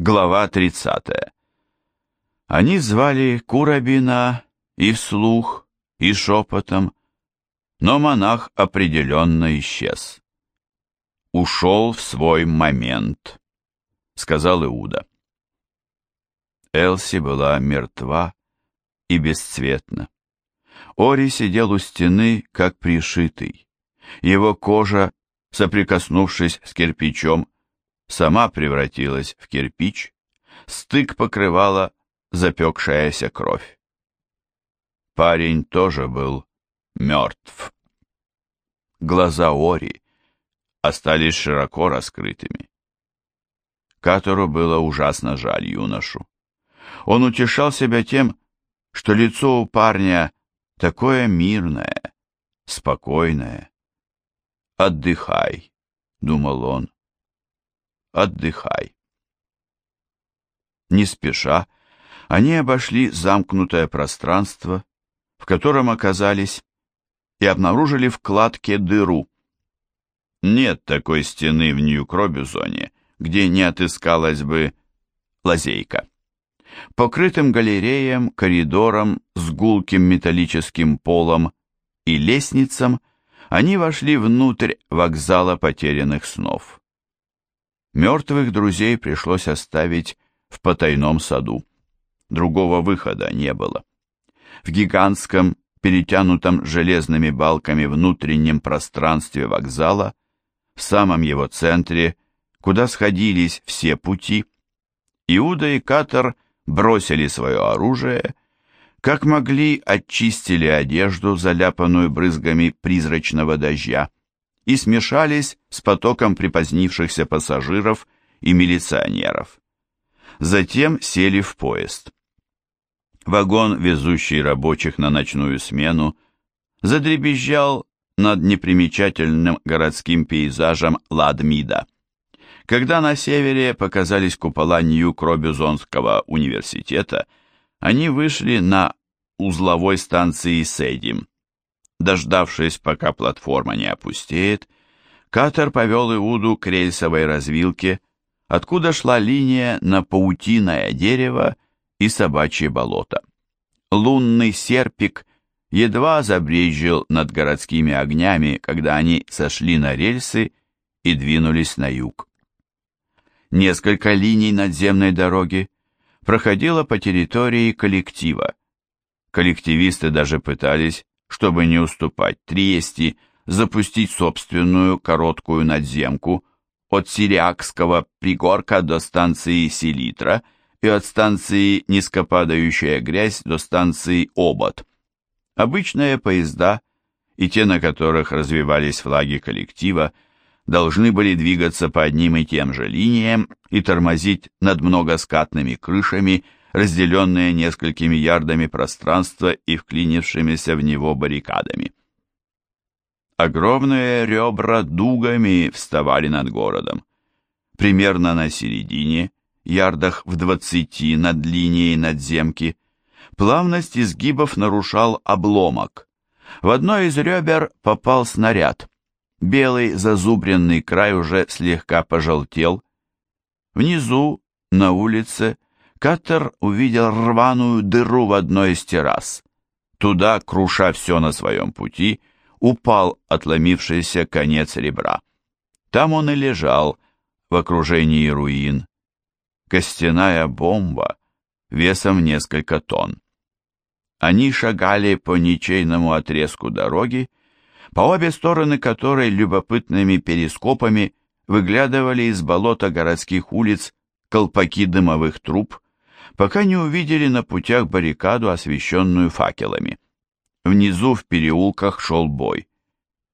Глава 30. Они звали Курабина и вслух, и шепотом, но монах определенно исчез. «Ушел в свой момент», — сказал Иуда. Элси была мертва и бесцветна. Ори сидел у стены, как пришитый. Его кожа, соприкоснувшись с кирпичом, сама превратилась в кирпич, стык покрывала запекшаяся кровь. Парень тоже был мертв. Глаза Ори остались широко раскрытыми. Катору было ужасно жаль юношу. Он утешал себя тем, что лицо у парня такое мирное, спокойное. «Отдыхай», — думал он, отдыхай. Не спеша, они обошли замкнутое пространство, в котором оказались, и обнаружили в кладке дыру. Нет такой стены в Нью-Кробюзоне, где не отыскалась бы лазейка. Покрытым галереям, коридором с гулким металлическим полом и лестницам они вошли внутрь вокзала потерянных снов. Мертвых друзей пришлось оставить в потайном саду. Другого выхода не было. В гигантском, перетянутом железными балками внутреннем пространстве вокзала, в самом его центре, куда сходились все пути, Иуда и Катар бросили свое оружие, как могли очистили одежду, заляпанную брызгами призрачного дождя, и смешались с потоком припозднившихся пассажиров и милиционеров. Затем сели в поезд. Вагон, везущий рабочих на ночную смену, задребезжал над непримечательным городским пейзажем Ладмида. Когда на севере показались купола Нью-Кробюзонского университета, они вышли на узловой станции Седим. Дождавшись, пока платформа не опустеет, Катер повел Иуду к рельсовой развилке, откуда шла линия на паутиное дерево и собачье болото. Лунный серпик едва забрезжил над городскими огнями, когда они сошли на рельсы и двинулись на юг. Несколько линий надземной дороги проходило по территории коллектива. Коллективисты даже пытались чтобы не уступать Триести, запустить собственную короткую надземку от Сириакского пригорка до станции Селитра и от станции Низкопадающая грязь до станции Обод. Обычные поезда и те, на которых развивались флаги коллектива, должны были двигаться по одним и тем же линиям и тормозить над многоскатными крышами разделенные несколькими ярдами пространства и вклинившимися в него баррикадами. Огромные ребра дугами вставали над городом. Примерно на середине, ярдах в двадцати над линией надземки, плавность изгибов нарушал обломок. В одно из ребер попал снаряд. Белый зазубренный край уже слегка пожелтел. Внизу, на улице, Каттер увидел рваную дыру в одной из террас. Туда, круша все на своем пути, упал отломившийся конец ребра. Там он и лежал, в окружении руин. Костяная бомба, весом несколько тонн. Они шагали по ничейному отрезку дороги, по обе стороны которой любопытными перископами выглядывали из болота городских улиц колпаки дымовых труб, пока не увидели на путях баррикаду, освещенную факелами. Внизу в переулках шел бой.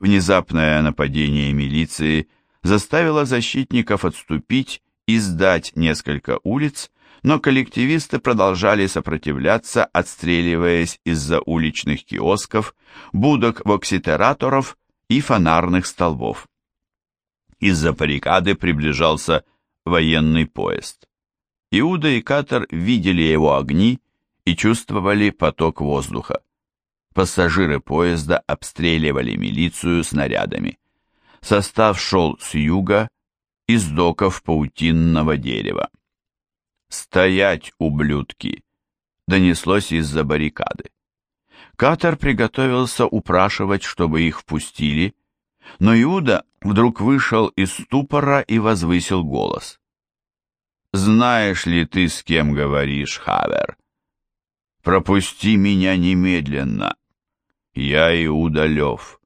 Внезапное нападение милиции заставило защитников отступить и сдать несколько улиц, но коллективисты продолжали сопротивляться, отстреливаясь из-за уличных киосков, будок вокситераторов и фонарных столбов. Из-за баррикады приближался военный поезд. Иуда и Катар видели его огни и чувствовали поток воздуха. Пассажиры поезда обстреливали милицию снарядами. Состав шел с юга, из доков паутинного дерева. «Стоять, ублюдки!» донеслось из-за баррикады. Катер приготовился упрашивать, чтобы их впустили, но Иуда вдруг вышел из ступора и возвысил голос. «Знаешь ли ты, с кем говоришь, Хавер? Пропусти меня немедленно. Я Иуда Лев».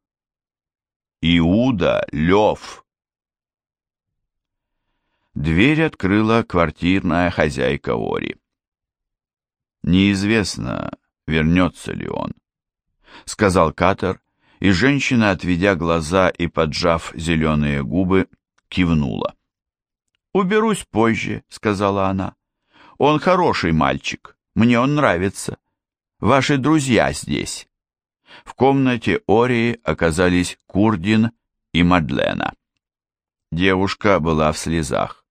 «Иуда Лев!» Дверь открыла квартирная хозяйка Ори. Неизвестно, вернется ли он, сказал Катер, и женщина, отведя глаза и поджав зеленые губы, кивнула. «Уберусь позже», — сказала она. «Он хороший мальчик, мне он нравится. Ваши друзья здесь». В комнате Ории оказались Курдин и Мадлена. Девушка была в слезах.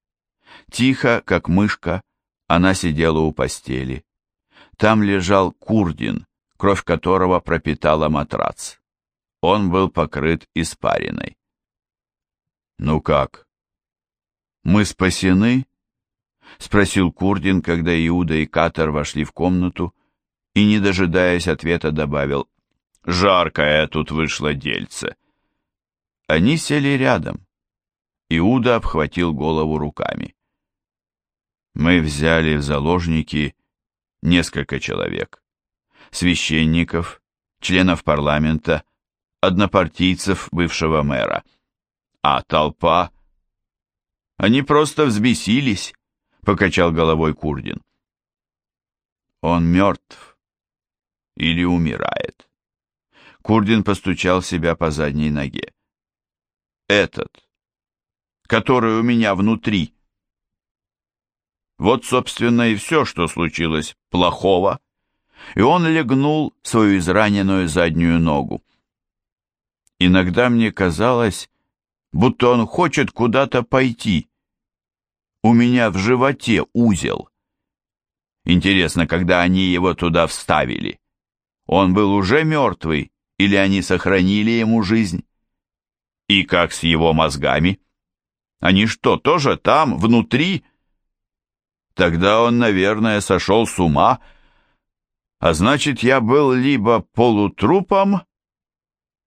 Тихо, как мышка, она сидела у постели. Там лежал Курдин, кровь которого пропитала матрац. Он был покрыт испариной. «Ну как? Мы спасены?» — спросил Курдин, когда Иуда и Катар вошли в комнату, и, не дожидаясь ответа, добавил, «Жаркое тут вышло дельце». Они сели рядом. Иуда обхватил голову руками. «Мы взяли в заложники несколько человек. Священников, членов парламента, однопартийцев бывшего мэра. А толпа... Они просто взбесились, покачал головой Курдин. Он мертв или умирает. Курдин постучал себя по задней ноге. Этот, который у меня внутри, вот, собственно, и все, что случилось плохого. И он легнул свою израненную заднюю ногу. Иногда мне казалось, будто он хочет куда-то пойти. У меня в животе узел. Интересно, когда они его туда вставили? Он был уже мертвый, или они сохранили ему жизнь? И как с его мозгами? Они что, тоже там, внутри? Тогда он, наверное, сошел с ума, а значит, я был либо полутрупом,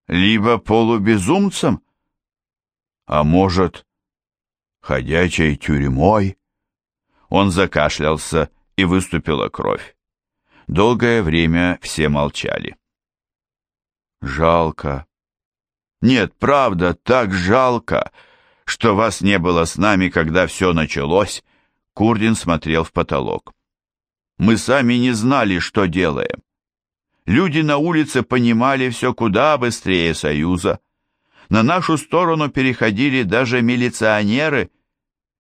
либо полубезумцем, а может, ходячей тюрьмой. Он закашлялся, и выступила кровь. Долгое время все молчали. Жалко. Нет, правда, так жалко, что вас не было с нами, когда все началось, Курдин смотрел в потолок. «Мы сами не знали, что делаем. Люди на улице понимали все куда быстрее Союза. На нашу сторону переходили даже милиционеры.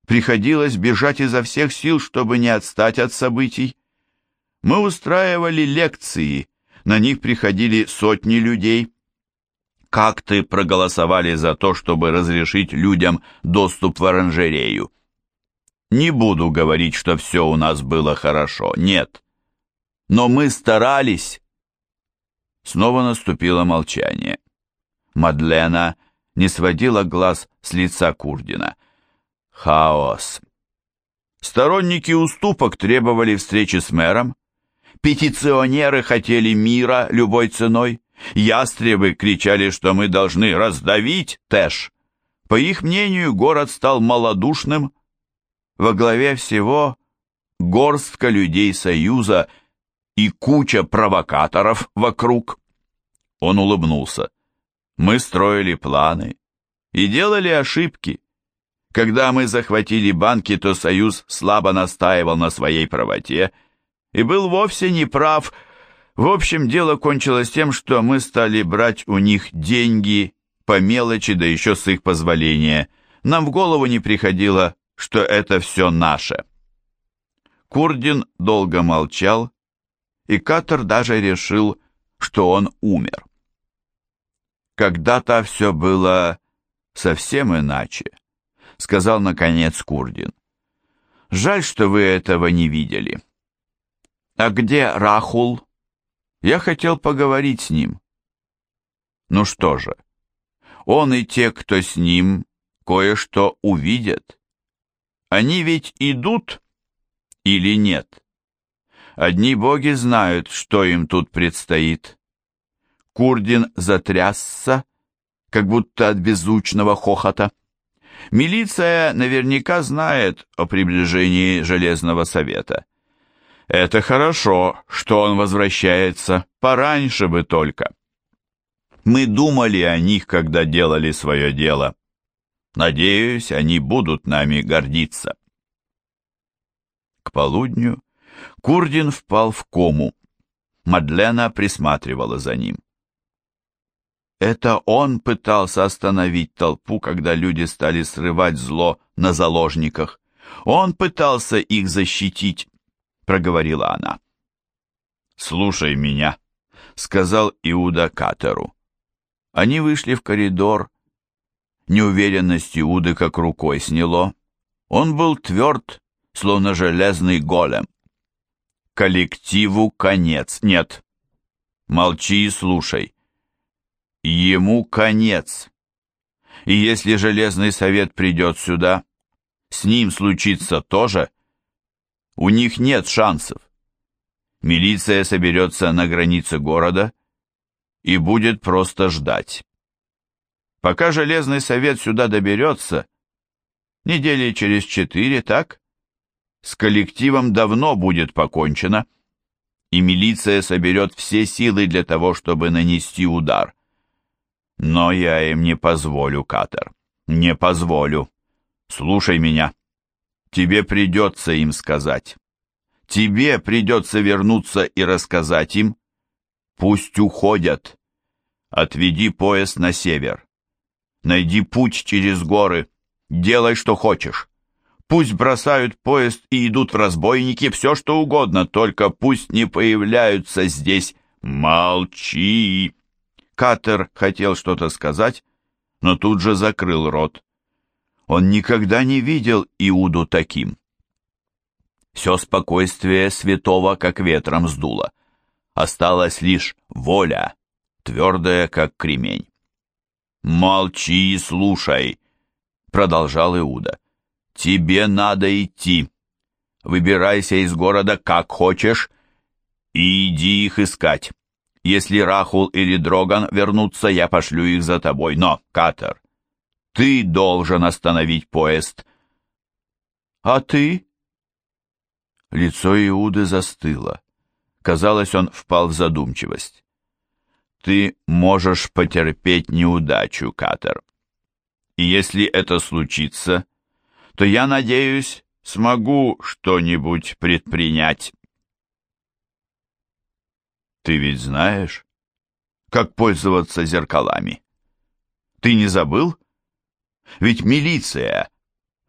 Приходилось бежать изо всех сил, чтобы не отстать от событий. Мы устраивали лекции, на них приходили сотни людей. Как ты проголосовали за то, чтобы разрешить людям доступ в оранжерею? Не буду говорить, что все у нас было хорошо, нет. Но мы старались. Снова наступило молчание. Мадлена не сводила глаз с лица Курдина. Хаос. Сторонники уступок требовали встречи с мэром. Петиционеры хотели мира любой ценой. Ястребы кричали, что мы должны раздавить Тэш. По их мнению, город стал малодушным, во главе всего горстка людей Союза и куча провокаторов вокруг. Он улыбнулся. Мы строили планы и делали ошибки. Когда мы захватили банки, то Союз слабо настаивал на своей правоте и был вовсе не прав. В общем, дело кончилось тем, что мы стали брать у них деньги по мелочи, да еще с их позволения. Нам в голову не приходило что это все наше. Курдин долго молчал, и Катер даже решил, что он умер. Когда-то все было совсем иначе, сказал наконец Курдин. Жаль, что вы этого не видели. А где Рахул? Я хотел поговорить с ним. Ну что же, он и те, кто с ним, кое-что увидят. Они ведь идут, или нет? Одни боги знают, что им тут предстоит. Курдин затрясся, как будто от беззвучного хохота. Милиция наверняка знает о приближении Железного Совета. Это хорошо, что он возвращается, пораньше бы только. Мы думали о них, когда делали свое дело. Надеюсь, они будут нами гордиться. К полудню Курдин впал в кому. Мадлена присматривала за ним. Это он пытался остановить толпу, когда люди стали срывать зло на заложниках. Он пытался их защитить, проговорила она. «Слушай меня», — сказал Иуда Катеру. Они вышли в коридор. Неуверенность Иуды как рукой сняло. Он был тверд, словно железный голем. Коллективу конец. Нет. Молчи и слушай. Ему конец. И если Железный Совет придет сюда, с ним случится то же. У них нет шансов. Милиция соберется на границе города и будет просто ждать. Пока Железный Совет сюда доберется, недели через четыре, так? С коллективом давно будет покончено, и милиция соберет все силы для того, чтобы нанести удар. Но я им не позволю, Катер. Не позволю. Слушай меня. Тебе придется им сказать. Тебе придется вернуться и рассказать им. Пусть уходят. Отведи поезд на север. Найди путь через горы. Делай, что хочешь. Пусть бросают поезд и идут в разбойники, все что угодно, только пусть не появляются здесь. Молчи! Катер хотел что-то сказать, но тут же закрыл рот. Он никогда не видел Иуду таким. Все спокойствие святого как ветром сдуло. Осталась лишь воля, твердая, как кремень. «Молчи и слушай», — продолжал Иуда. «Тебе надо идти. Выбирайся из города как хочешь и иди их искать. Если Рахул или Дроган вернутся, я пошлю их за тобой. Но, Катер, ты должен остановить поезд. А ты? Лицо Иуды застыло. Казалось, он впал в задумчивость. Ты можешь потерпеть неудачу, Катер. И если это случится, то я надеюсь, смогу что-нибудь предпринять. Ты ведь знаешь, как пользоваться зеркалами? Ты не забыл? Ведь милиция.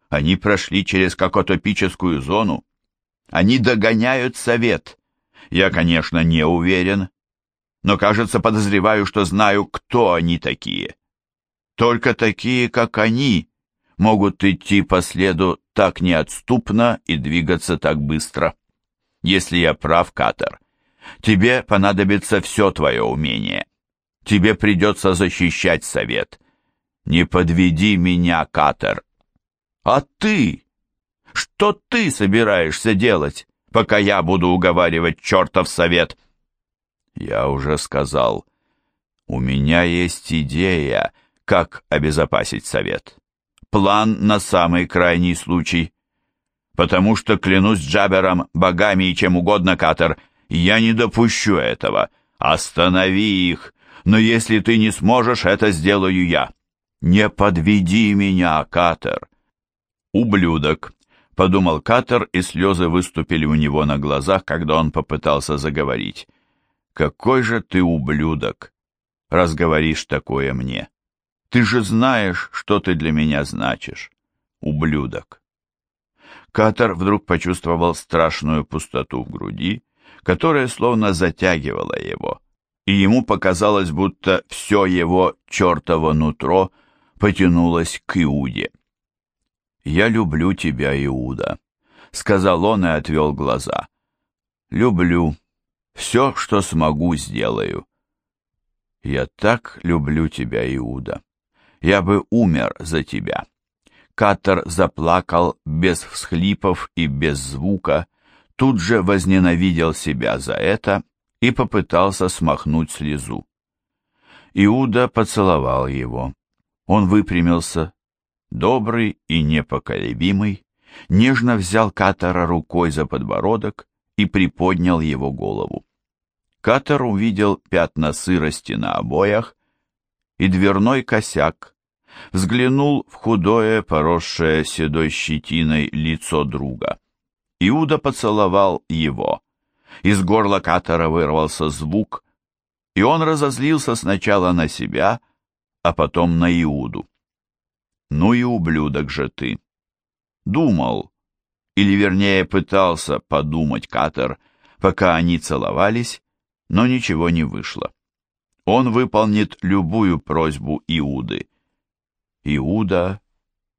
Они прошли через какотопическую зону. Они догоняют совет. Я, конечно, не уверен, но, кажется, подозреваю, что знаю, кто они такие. Только такие, как они, могут идти по следу так неотступно и двигаться так быстро. Если я прав, Катер, Тебе понадобится все твое умение. Тебе придется защищать совет. Не подведи меня, Катер. А ты? Что ты собираешься делать, пока я буду уговаривать чертов совет? Я уже сказал, у меня есть идея, как обезопасить совет. План на самый крайний случай. Потому что, клянусь Джабером, богами и чем угодно, Катер, — я не допущу этого. Останови их. Но если ты не сможешь, это сделаю я. Не подведи меня, Катер. Ублюдок, подумал Катер, и слезы выступили у него на глазах, когда он попытался заговорить. Какой же ты ублюдок, раз говоришь такое мне. Ты же знаешь, что ты для меня значишь. Ублюдок. Катер вдруг почувствовал страшную пустоту в груди, которая словно затягивала его, и ему показалось, будто все его чертово нутро потянулось к Иуде. «Я люблю тебя, Иуда», — сказал он и отвел глаза. «Люблю. Все, что смогу, сделаю». «Я так люблю тебя, Иуда. Я бы умер за тебя». Катер заплакал без всхлипов и без звука, тут же возненавидел себя за это и попытался смахнуть слезу. Иуда поцеловал его. Он выпрямился, добрый и непоколебимый, нежно взял Катара рукой за подбородок и приподнял его голову. Катар увидел пятна сырости на обоях и дверной косяк, взглянул в худое, поросшее седой щетиной лицо друга. Иуда поцеловал его. Из горла Катара вырвался звук, и он разозлился сначала на себя, а потом на Иуду. «Ну и ублюдок же ты!» Думал, или вернее пытался подумать Катер, пока они целовались, но ничего не вышло. Он выполнит любую просьбу Иуды. «Иуда,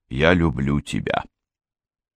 я люблю тебя».